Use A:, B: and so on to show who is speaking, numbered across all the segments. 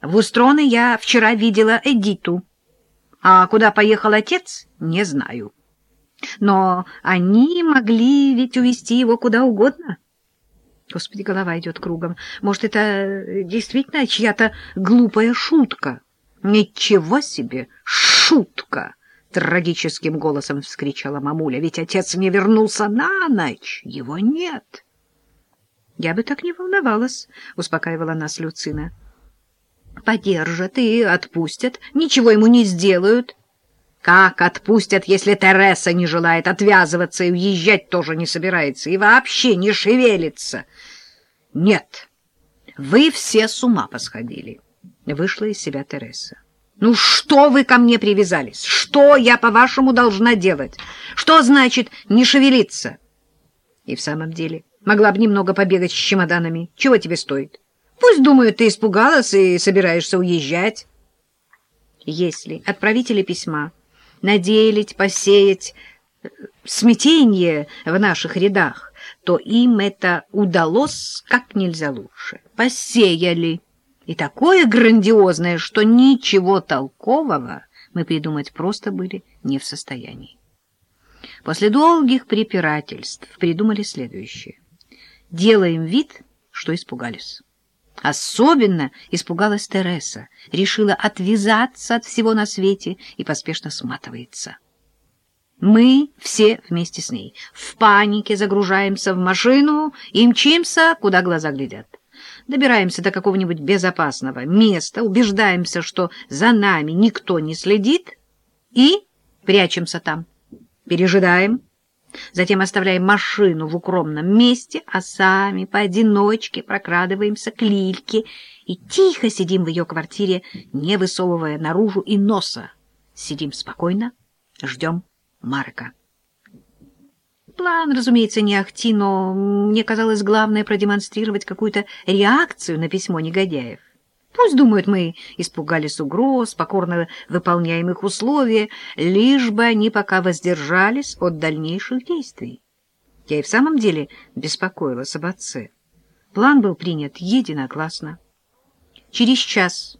A: В Устроны я вчера видела Эдиту, а куда поехал отец, не знаю. Но они могли ведь увезти его куда угодно. Господи, голова идет кругом. Может, это действительно чья-то глупая шутка? Ничего себе, шутка! Трагическим голосом вскричала мамуля. Ведь отец не вернулся на ночь, его нет. Я бы так не волновалась, успокаивала нас Люцина. Подержат и отпустят, ничего ему не сделают. Как отпустят, если Тереса не желает отвязываться и уезжать тоже не собирается и вообще не шевелится? Нет, вы все с ума посходили. Вышла из себя Тереса. Ну что вы ко мне привязались? Что я, по-вашему, должна делать? Что значит не шевелиться? И в самом деле могла бы немного побегать с чемоданами. Чего тебе стоит? Пусть думают, ты испугалась и собираешься уезжать. Если отправители письма надеялись посеять э, смятение в наших рядах, то им это удалось как нельзя лучше. Посеяли. И такое грандиозное, что ничего толкового мы придумать просто были не в состоянии. После долгих препирательств придумали следующее. Делаем вид, что испугались. Особенно испугалась Тереса, решила отвязаться от всего на свете и поспешно сматывается. Мы все вместе с ней в панике загружаемся в машину и мчимся, куда глаза глядят. Добираемся до какого-нибудь безопасного места, убеждаемся, что за нами никто не следит, и прячемся там. Пережидаем, Затем оставляем машину в укромном месте, а сами поодиночке прокрадываемся к Лильке и тихо сидим в ее квартире, не высовывая наружу и носа. Сидим спокойно, ждем Марка. План, разумеется, не ахти, но мне казалось главное продемонстрировать какую-то реакцию на письмо негодяев. Пусть думают, мы испугались угроз, покорно выполняем их условия, лишь бы они пока воздержались от дальнейших действий. Я и в самом деле беспокоилась об отце. План был принят единогласно. Через час,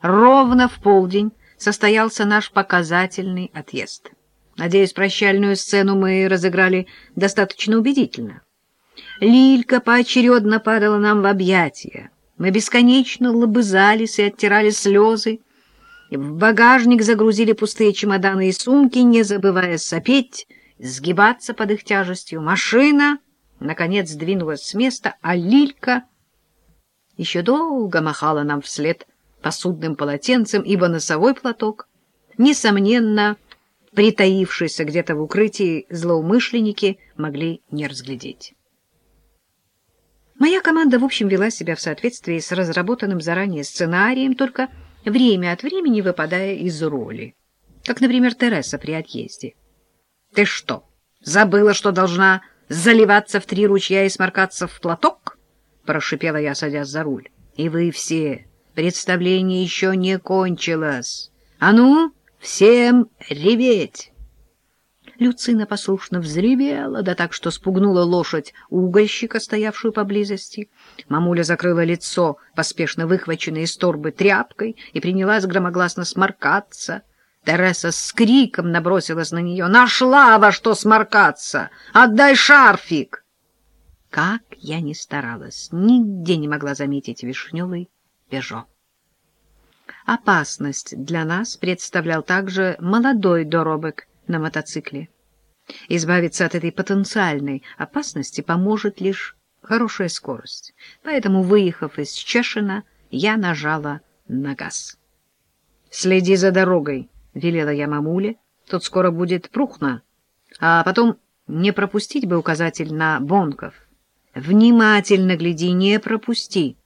A: ровно в полдень, состоялся наш показательный отъезд. Надеюсь, прощальную сцену мы разыграли достаточно убедительно. Лилька поочередно падала нам в объятия. Мы бесконечно лобызались и оттирали слезы. В багажник загрузили пустые чемоданы и сумки, не забывая сопеть, сгибаться под их тяжестью. Машина, наконец, двинулась с места, а Лилька еще долго махала нам вслед посудным полотенцем, ибо носовой платок, несомненно, притаившийся где-то в укрытии злоумышленники могли не разглядеть. Моя команда, в общем, вела себя в соответствии с разработанным заранее сценарием, только время от времени выпадая из роли. Как, например, Тереса при отъезде. — Ты что, забыла, что должна заливаться в три ручья и сморкаться в платок? — прошипела я, садясь за руль. — И вы все. Представление еще не кончилось. А ну, всем реветь! Люцина послушно взревела, да так, что спугнула лошадь угольщика, стоявшую поблизости. Мамуля закрыла лицо, поспешно выхваченной из торбы тряпкой, и принялась громогласно сморкаться. Тереса с криком набросилась на нее. «Нашла во что сморкаться! Отдай шарфик!» Как я ни старалась, нигде не могла заметить вишневый пежо. Опасность для нас представлял также молодой доробок на мотоцикле. Избавиться от этой потенциальной опасности поможет лишь хорошая скорость. Поэтому, выехав из Чешина, я нажала на газ. «Следи за дорогой», — велела я мамуле. «Тут скоро будет прухно. А потом не пропустить бы указатель на Бонков. Внимательно гляди, не пропусти».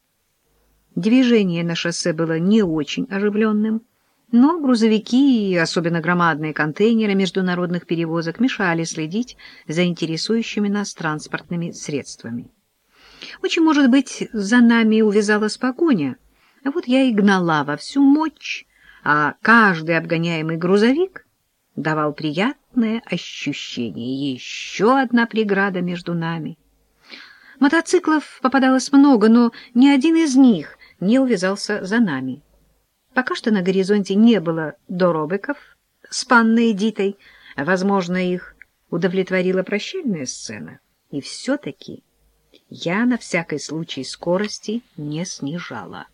A: Движение на шоссе было не очень оживленным. Но грузовики и особенно громадные контейнеры международных перевозок мешали следить за интересующими нас транспортными средствами. Очень, может быть, за нами увязалась погоня, а вот я и гнала во всю мощь, а каждый обгоняемый грузовик давал приятное ощущение. Еще одна преграда между нами. Мотоциклов попадалось много, но ни один из них не увязался за нами. Пока что на горизонте не было доробиков с панной Эдитой, возможно, их удовлетворила прощальная сцена. И все-таки я на всякий случай скорости не снижала.